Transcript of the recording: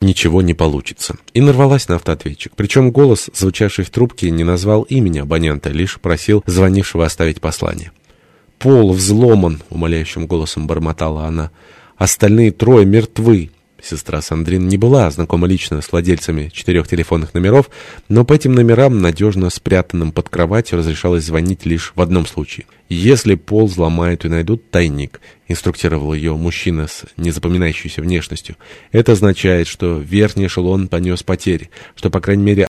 ничего не получится. И нарвалась на автоответчик. Причем голос, звучавший в трубке, не назвал имени абонента, лишь просил звонившего оставить послание. «Пол взломан», — умоляющим голосом бормотала она. «Остальные трое мертвы». Сестра Сандрин не была знакома лично с владельцами четырех телефонных номеров, но по этим номерам, надежно спрятанным под кроватью, разрешалось звонить лишь в одном случае. «Если пол взломают и найдут тайник», — инструктировал ее мужчина с незапоминающейся внешностью, «это означает, что верхний эшелон понес потери, что, по крайней мере,